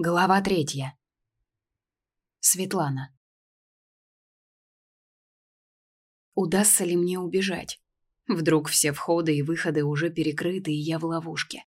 Глава третья. Светлана. Удастся ли мне убежать? Вдруг все входы и выходы уже перекрыты, и я в ловушке.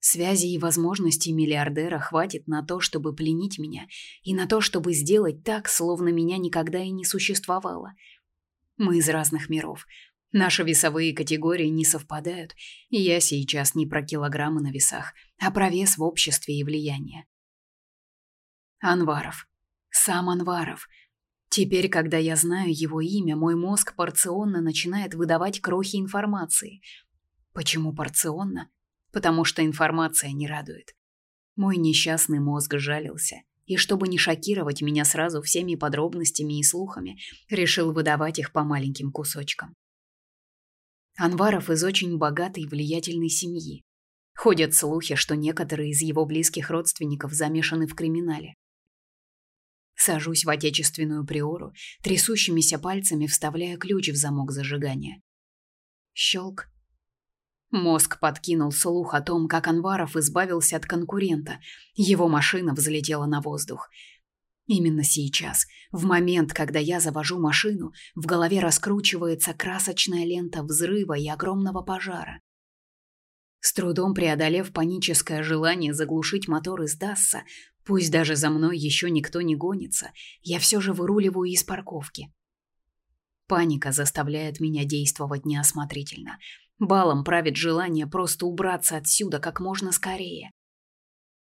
Связи и возможностей миллиардера хватит на то, чтобы пленить меня, и на то, чтобы сделать так, словно меня никогда и не существовало. Мы из разных миров. Наши весовые категории не совпадают, и я сейчас не про килограммы на весах, а про вес в обществе и влияние. Анваров. Сам Анваров. Теперь, когда я знаю его имя, мой мозг порционно начинает выдавать крохи информации. Почему порционно? Потому что информация не радует. Мой несчастный мозг жалился, и чтобы не шокировать меня сразу всеми подробностями и слухами, решил выдавать их по маленьким кусочкам. Анваров из очень богатой и влиятельной семьи. Ходят слухи, что некоторые из его близких родственников замешаны в криминале. Сажусь в отечественную приору, трясущимися пальцами вставляя ключ в замок зажигания. Щелк. Мозг подкинул слух о том, как Анваров избавился от конкурента. Его машина взлетела на воздух. Именно сейчас, в момент, когда я завожу машину, в голове раскручивается красочная лента взрыва и огромного пожара. С трудом преодолев паническое желание заглушить мотор и сдаться, пусть даже за мной еще никто не гонится, я все же выруливаю из парковки. Паника заставляет меня действовать неосмотрительно. Балом правит желание просто убраться отсюда как можно скорее.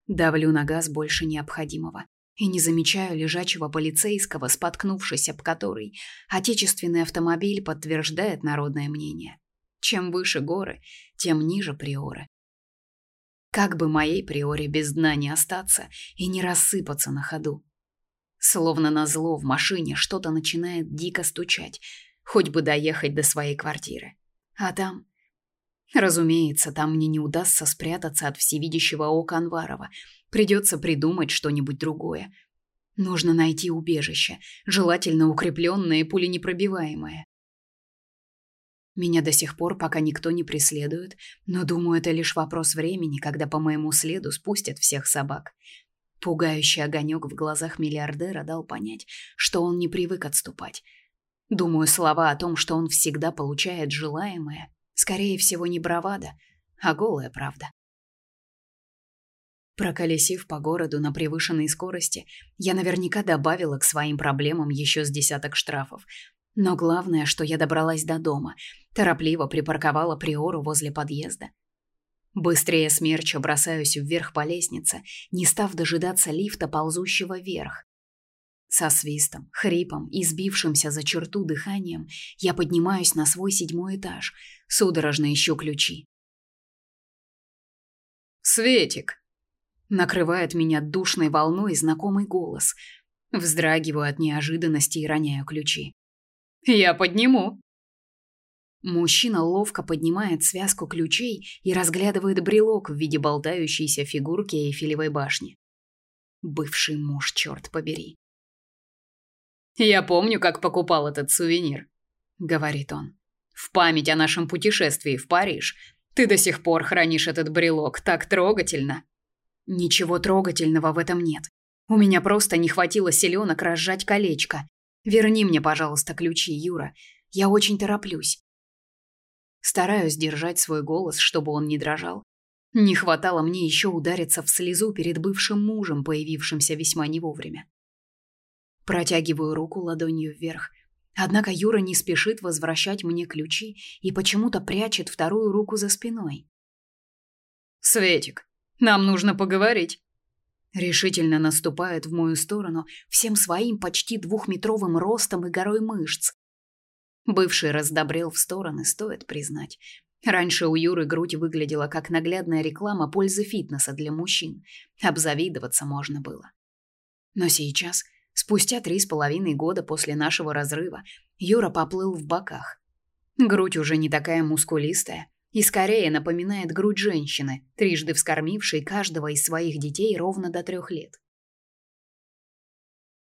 Давлю на газ больше необходимого и не замечаю лежачего полицейского, споткнувшись об который отечественный автомобиль подтверждает народное мнение. Чем выше горы, тем ниже приоры. Как бы моей приоре без дна не остаться и не рассыпаться на ходу. Словно назло в машине что-то начинает дико стучать, хоть бы доехать до своей квартиры. А там... Разумеется, там мне не удастся спрятаться от всевидящего ока Анварова. Придется придумать что-нибудь другое. Нужно найти убежище, желательно укрепленное и пуленепробиваемое. Меня до сих пор пока никто не преследует, но думаю, это лишь вопрос времени, когда по моему следу спустят всех собак. Пугающий огонек в глазах миллиардера дал понять, что он не привык отступать. Думаю, слова о том, что он всегда получает желаемое, скорее всего, не бравада, а голая правда. Проколесив по городу на превышенной скорости, я наверняка добавила к своим проблемам еще с десяток штрафов, но главное, что я добралась до дома, торопливо припарковала приору возле подъезда. Быстрее смерча бросаюсь вверх по лестнице, не став дожидаться лифта, ползущего вверх. Со свистом, хрипом и сбившимся за черту дыханием я поднимаюсь на свой седьмой этаж, судорожно ищу ключи. «Светик!» Накрывает меня душной волной знакомый голос. Вздрагиваю от неожиданности и роняю ключи. Я подниму. Мужчина ловко поднимает связку ключей и разглядывает брелок в виде болтающейся фигурки Эйфелевой башни. Бывший муж, черт побери. Я помню, как покупал этот сувенир, говорит он. В память о нашем путешествии в Париж. Ты до сих пор хранишь этот брелок, так трогательно. Ничего трогательного в этом нет. У меня просто не хватило силёнок разжать колечко, Верни мне, пожалуйста, ключи, Юра. Я очень тороплюсь. Стараюсь держать свой голос, чтобы он не дрожал. Не хватало мне еще удариться в слезу перед бывшим мужем, появившимся весьма не вовремя. Протягиваю руку ладонью вверх. Однако Юра не спешит возвращать мне ключи и почему-то прячет вторую руку за спиной. «Светик, нам нужно поговорить», решительно наступает в мою сторону всем своим почти двухметровым ростом и горой мышц. Бывший раздобрел в стороны, стоит признать. Раньше у Юры грудь выглядела как наглядная реклама пользы фитнеса для мужчин. Обзавидоваться можно было. Но сейчас, спустя три с половиной года после нашего разрыва, Юра поплыл в боках. Грудь уже не такая мускулистая, и скорее напоминает грудь женщины, трижды вскормившей каждого из своих детей ровно до трех лет.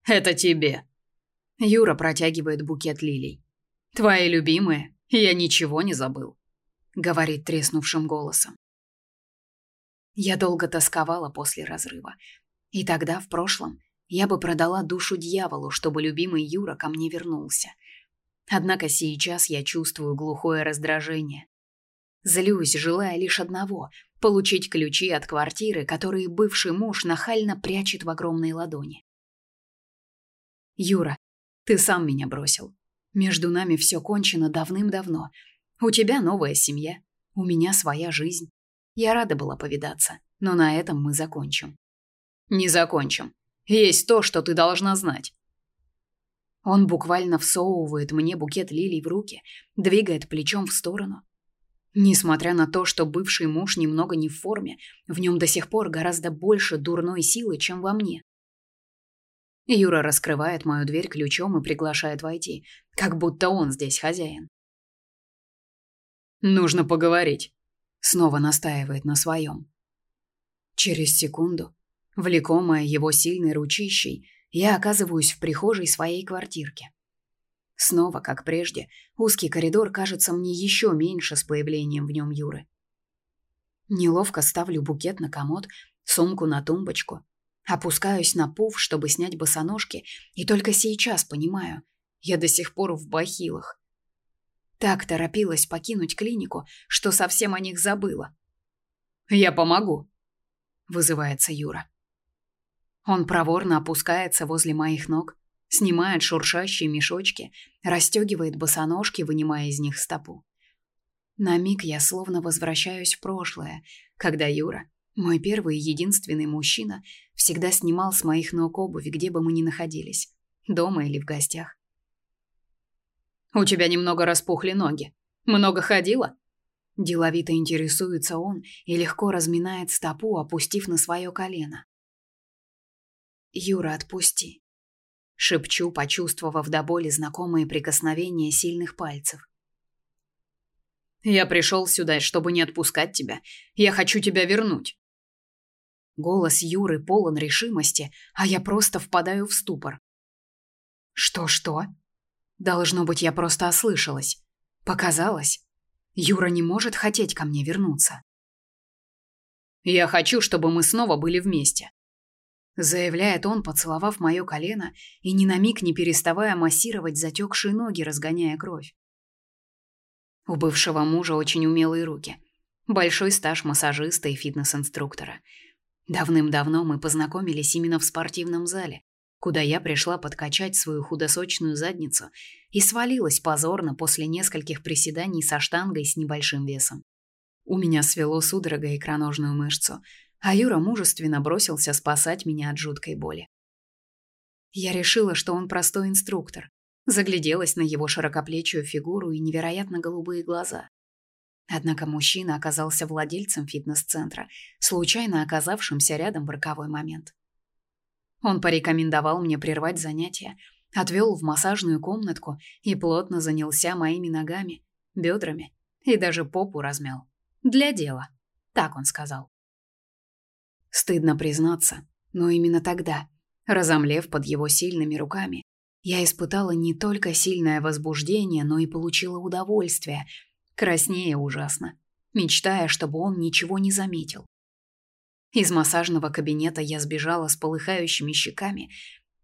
«Это тебе». Юра протягивает букет лилий. «Твои любимые, я ничего не забыл», — говорит треснувшим голосом. Я долго тосковала после разрыва. И тогда, в прошлом, я бы продала душу дьяволу, чтобы любимый Юра ко мне вернулся. Однако сейчас я чувствую глухое раздражение. Злюсь, желая лишь одного — получить ключи от квартиры, которые бывший муж нахально прячет в огромной ладони. «Юра, ты сам меня бросил. Между нами все кончено давным-давно. У тебя новая семья, у меня своя жизнь. Я рада была повидаться, но на этом мы закончим». «Не закончим. Есть то, что ты должна знать. Он буквально всовывает мне букет лилий в руки, двигает плечом в сторону. Несмотря на то, что бывший муж немного не в форме, в нем до сих пор гораздо больше дурной силы, чем во мне. Юра раскрывает мою дверь ключом и приглашает войти, как будто он здесь хозяин. «Нужно поговорить», — снова настаивает на своем. Через секунду Влекомая его сильной ручищей, я оказываюсь в прихожей своей квартирки. Снова, как прежде, узкий коридор кажется мне еще меньше с появлением в нем Юры. Неловко ставлю букет на комод, сумку на тумбочку, опускаюсь на пуф, чтобы снять босоножки, и только сейчас понимаю, я до сих пор в бахилах. Так торопилась покинуть клинику, что совсем о них забыла. «Я помогу», — вызывается Юра. Он проворно опускается возле моих ног, снимает шуршащие мешочки, расстегивает босоножки, вынимая из них стопу. На миг я словно возвращаюсь в прошлое, когда Юра, мой первый и единственный мужчина, всегда снимал с моих ног обувь, где бы мы ни находились, дома или в гостях. «У тебя немного распухли ноги. Много ходила?» Деловито интересуется он и легко разминает стопу, опустив на свое колено. «Юра, отпусти!» Шепчу, почувствовав до боли знакомые прикосновения сильных пальцев. «Я пришел сюда, чтобы не отпускать тебя. Я хочу тебя вернуть!» Голос Юры полон решимости, а я просто впадаю в ступор. «Что-что?» Должно быть, я просто ослышалась. Показалось. Юра не может хотеть ко мне вернуться. «Я хочу, чтобы мы снова были вместе заявляет он, поцеловав моё колено и ни на миг не переставая массировать затекшие ноги, разгоняя кровь. У бывшего мужа очень умелые руки, большой стаж массажиста и фитнес-инструктора. Давным-давно мы познакомились именно в спортивном зале, куда я пришла подкачать свою худосочную задницу и свалилась позорно после нескольких приседаний со штангой с небольшим весом. У меня свело судорогой икроножную мышцу – а Юра мужественно бросился спасать меня от жуткой боли. Я решила, что он простой инструктор, загляделась на его широкоплечую фигуру и невероятно голубые глаза. Однако мужчина оказался владельцем фитнес-центра, случайно оказавшимся рядом в роковой момент. Он порекомендовал мне прервать занятия, отвел в массажную комнатку и плотно занялся моими ногами, бедрами и даже попу размял. Для дела, так он сказал. Стыдно признаться, но именно тогда, разомлев под его сильными руками, я испытала не только сильное возбуждение, но и получила удовольствие, краснее ужасно, мечтая, чтобы он ничего не заметил. Из массажного кабинета я сбежала с полыхающими щеками,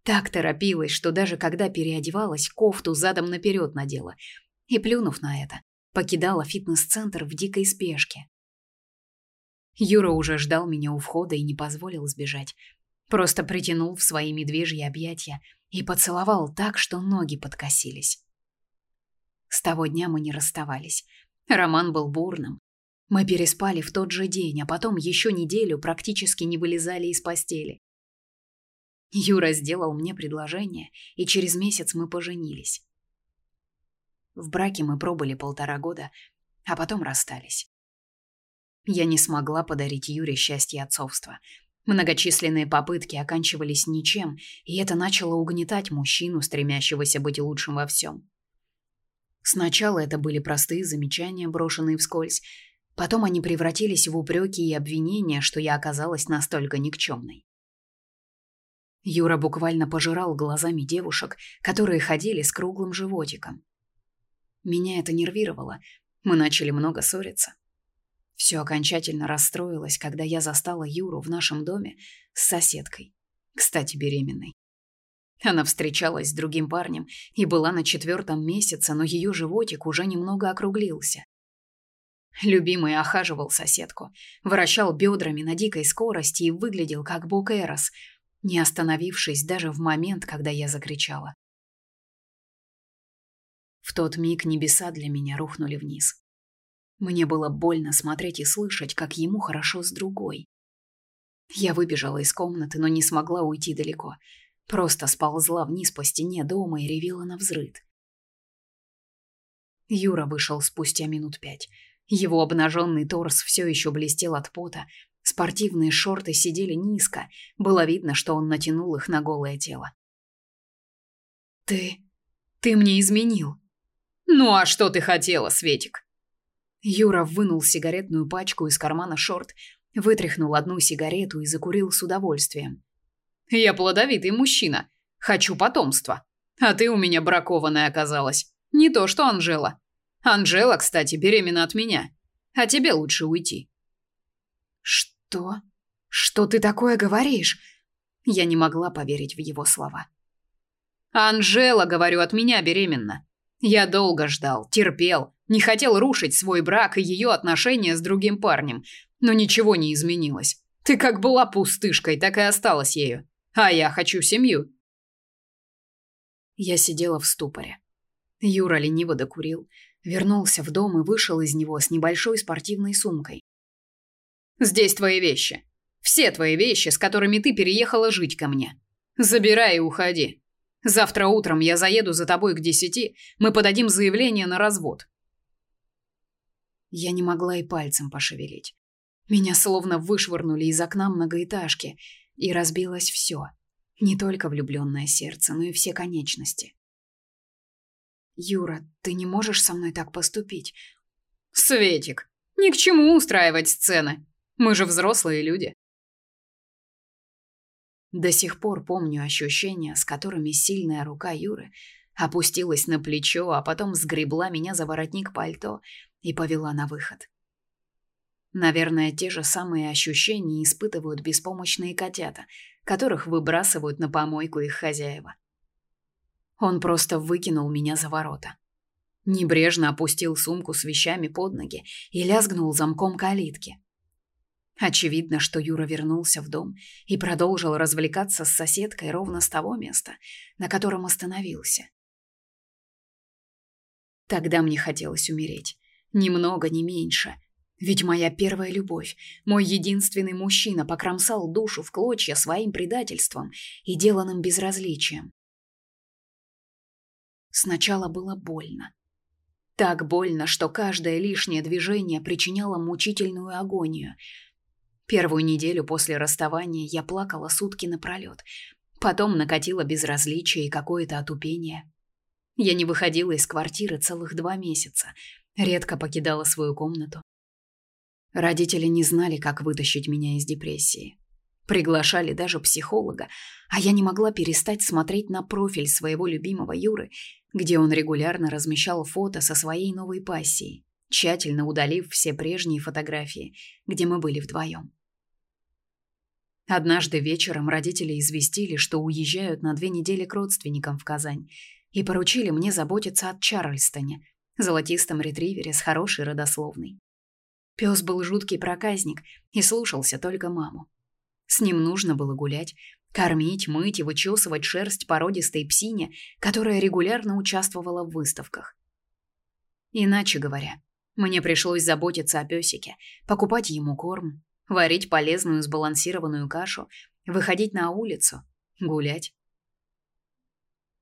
так торопилась, что даже когда переодевалась, кофту задом наперед надела и, плюнув на это, покидала фитнес-центр в дикой спешке. Юра уже ждал меня у входа и не позволил сбежать. Просто притянул в свои медвежьи объятия и поцеловал так, что ноги подкосились. С того дня мы не расставались. Роман был бурным. Мы переспали в тот же день, а потом еще неделю практически не вылезали из постели. Юра сделал мне предложение, и через месяц мы поженились. В браке мы пробыли полтора года, а потом расстались. Я не смогла подарить Юре счастье отцовства. Многочисленные попытки оканчивались ничем, и это начало угнетать мужчину, стремящегося быть лучшим во всем. Сначала это были простые замечания, брошенные вскользь, потом они превратились в упреки и обвинения, что я оказалась настолько никчемной. Юра буквально пожирал глазами девушек, которые ходили с круглым животиком. Меня это нервировало. Мы начали много ссориться. Все окончательно расстроилось, когда я застала Юру в нашем доме с соседкой, Кстати, беременной. Она встречалась с другим парнем и была на четвертом месяце, но ее животик уже немного округлился. Любимый охаживал соседку, вращал бедрами на дикой скорости и выглядел как бог Эрос, не остановившись даже в момент, когда я закричала. В тот миг небеса для меня рухнули вниз. Мне было больно смотреть и слышать, как ему хорошо с другой. Я выбежала из комнаты, но не смогла уйти далеко. Просто сползла вниз по стене дома и ревела на взрыд. Юра вышел спустя минут пять. Его обнаженный торс все еще блестел от пота, спортивные шорты сидели низко, было видно, что он натянул их на голое тело. «Ты... ты мне изменил». «Ну а что ты хотела, Светик?» Юра вынул сигаретную пачку из кармана шорт, вытряхнул одну сигарету и закурил с удовольствием. «Я плодовитый мужчина. Хочу потомства. А ты у меня бракованная оказалась. Не то что Анжела. Анжела, кстати, беременна от меня. А тебе лучше уйти. Что? Что ты такое говоришь? Я не могла поверить в его слова. Анжела, говорю, от меня беременна. Я долго ждал, терпел, не хотел рушить свой брак и ее отношения с другим парнем, но ничего не изменилось. Ты как была пустышкой, так и осталась ею. А я хочу семью. Я сидела в ступоре. Юра лениво докурил, Вернулся в дом и вышел из него с небольшой спортивной сумкой. «Здесь твои вещи. Все твои вещи, с которыми ты переехала жить ко мне. Забирай и уходи. Завтра утром я заеду за тобой к десяти, мы подадим заявление на развод». Я не могла и пальцем пошевелить. Меня словно вышвырнули из окна многоэтажки, и разбилось все. Не только влюбленное сердце, но и все конечности. Юра, ты не можешь со мной так поступить. Светик, ни к чему устраивать сцены. Мы же взрослые люди. До сих пор помню ощущения, с которыми сильная рука Юры опустилась на плечо, а потом сгребла меня за воротник пальто и повела на выход. Наверное, те же самые ощущения испытывают беспомощные котята, которых выбрасывают на помойку их хозяева. Он просто выкинул меня за ворота. Небрежно опустил сумку с вещами под ноги и лязгнул замком калитки. Очевидно, что Юра вернулся в дом и продолжил развлекаться с соседкой ровно с того места, на котором остановился. Тогда мне хотелось умереть. Ни много, ни меньше. Ведь моя первая любовь, мой единственный мужчина покромсал душу в клочья своим предательством и деланным безразличием. Сначала было больно. Так больно, что каждое лишнее движение причиняло мучительную агонию. Первую неделю после расставания я плакала сутки напролет. Потом накатило безразличие и какое-то отупение. Я не выходила из квартиры целых два месяца, редко покидала свою комнату. Родители не знали, как вытащить меня из депрессии. Приглашали даже психолога, а я не могла перестать смотреть на профиль своего любимого Юры где он регулярно размещал фото со своей новой пассией, тщательно удалив все прежние фотографии, где мы были вдвоем. Однажды вечером родители известили, что уезжают на две недели к родственникам в Казань и поручили мне заботиться о Чарльстоне, золотистом ретривере с хорошей родословной. Пес был жуткий проказник и слушался только маму. С ним нужно было гулять, Кормить, мыть и вычесывать шерсть породистой псине, которая регулярно участвовала в выставках. Иначе говоря, мне пришлось заботиться о песике, покупать ему корм, варить полезную сбалансированную кашу, выходить на улицу, гулять.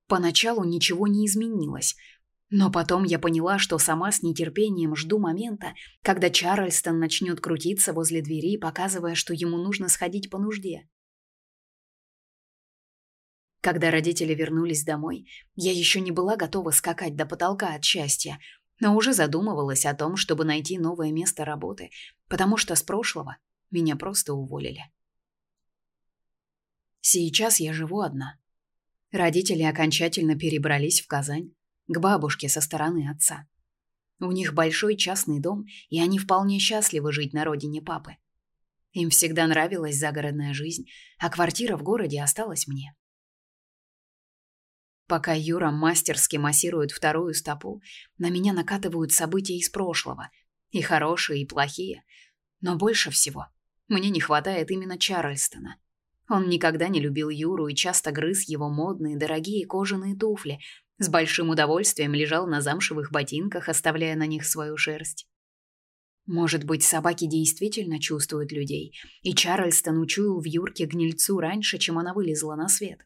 Поначалу ничего не изменилось, но потом я поняла, что сама с нетерпением жду момента, когда Чарльстон начнет крутиться возле двери, показывая, что ему нужно сходить по нужде. Когда родители вернулись домой, я еще не была готова скакать до потолка от счастья, но уже задумывалась о том, чтобы найти новое место работы, потому что с прошлого меня просто уволили. Сейчас я живу одна. Родители окончательно перебрались в Казань, к бабушке со стороны отца. У них большой частный дом, и они вполне счастливы жить на родине папы. Им всегда нравилась загородная жизнь, а квартира в городе осталась мне. Пока Юра мастерски массирует вторую стопу, на меня накатывают события из прошлого, и хорошие, и плохие. Но больше всего мне не хватает именно Чарльстона. Он никогда не любил Юру и часто грыз его модные, дорогие кожаные туфли, с большим удовольствием лежал на замшевых ботинках, оставляя на них свою шерсть. Может быть, собаки действительно чувствуют людей, и Чарльстон учуял в Юрке гнильцу раньше, чем она вылезла на свет.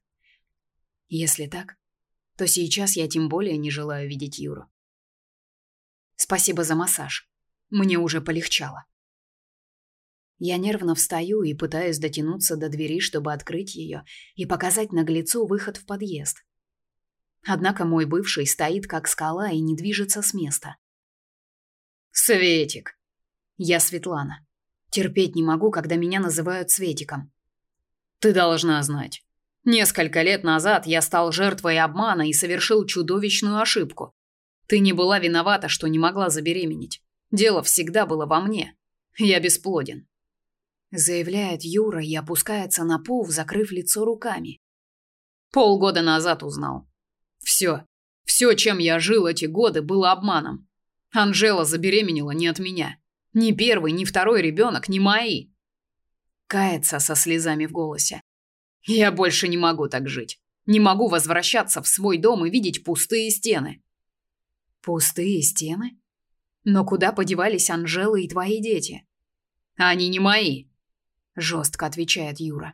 Если так, то сейчас я тем более не желаю видеть Юру. Спасибо за массаж. Мне уже полегчало. Я нервно встаю и пытаюсь дотянуться до двери, чтобы открыть ее и показать наглецу выход в подъезд. Однако мой бывший стоит как скала и не движется с места. Светик. Я Светлана. Терпеть не могу, когда меня называют Светиком. Ты должна знать. Несколько лет назад я стал жертвой обмана и совершил чудовищную ошибку. Ты не была виновата, что не могла забеременеть. Дело всегда было во мне. Я бесплоден заявляет Юра и опускается на пол, закрыв лицо руками. Полгода назад узнал. Все, все, чем я жил эти годы, было обманом. Анжела забеременела не от меня. Ни первый, ни второй ребенок не мои. Кается со слезами в голосе. Я больше не могу так жить. Не могу возвращаться в свой дом и видеть пустые стены. Пустые стены? Но куда подевались Анжела и твои дети? Они не мои жестко отвечает Юра.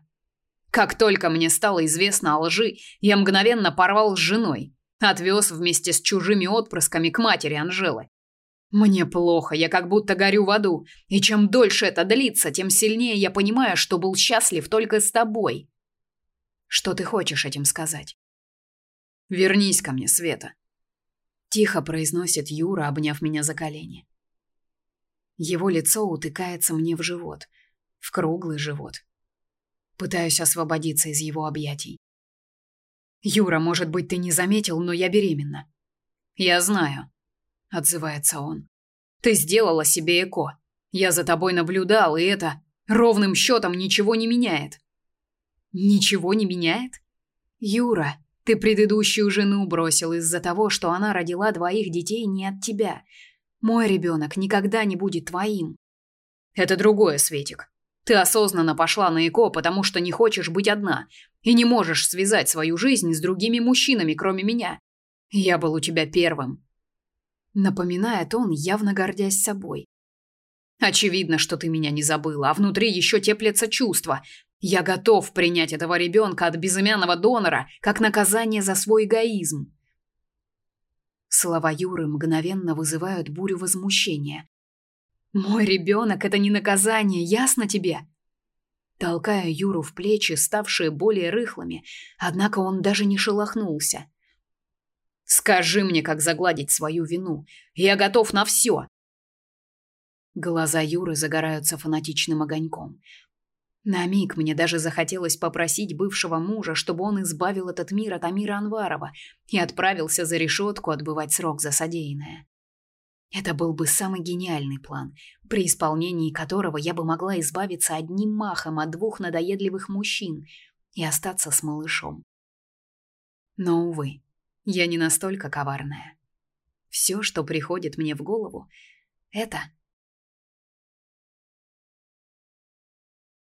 Как только мне стало известно о лжи, я мгновенно порвал с женой, отвез вместе с чужими отпрысками к матери Анжелы. Мне плохо, я как будто горю в аду, и чем дольше это длится, тем сильнее я понимаю, что был счастлив только с тобой. Что ты хочешь этим сказать? Вернись ко мне, Света, тихо произносит Юра, обняв меня за колени. Его лицо утыкается мне в живот – в круглый живот. Пытаюсь освободиться из его объятий. Юра, может быть, ты не заметил, но я беременна. Я знаю, отзывается он. Ты сделала себе эко. Я за тобой наблюдал, и это ровным счетом ничего не меняет. Ничего не меняет? Юра, ты предыдущую жену бросил из-за того, что она родила двоих детей не от тебя. Мой ребенок никогда не будет твоим. Это другое, Светик. Ты осознанно пошла на ЭКО, потому что не хочешь быть одна и не можешь связать свою жизнь с другими мужчинами, кроме меня. Я был у тебя первым. Напоминает он, явно гордясь собой. Очевидно, что ты меня не забыла, а внутри еще теплятся чувства. Я готов принять этого ребенка от безымянного донора, как наказание за свой эгоизм. Слова Юры мгновенно вызывают бурю возмущения. Мой ребенок – это не наказание, ясно тебе? Толкаю Юру в плечи, ставшие более рыхлыми, однако он даже не шелохнулся. Скажи мне, как загладить свою вину. Я готов на все. Глаза Юры загораются фанатичным огоньком. На миг мне даже захотелось попросить бывшего мужа, чтобы он избавил этот мир от Амира Анварова и отправился за решетку отбывать срок за содеянное. Это был бы самый гениальный план, при исполнении которого я бы могла избавиться одним махом от двух надоедливых мужчин и остаться с малышом. Но, увы, я не настолько коварная. Все, что приходит мне в голову, это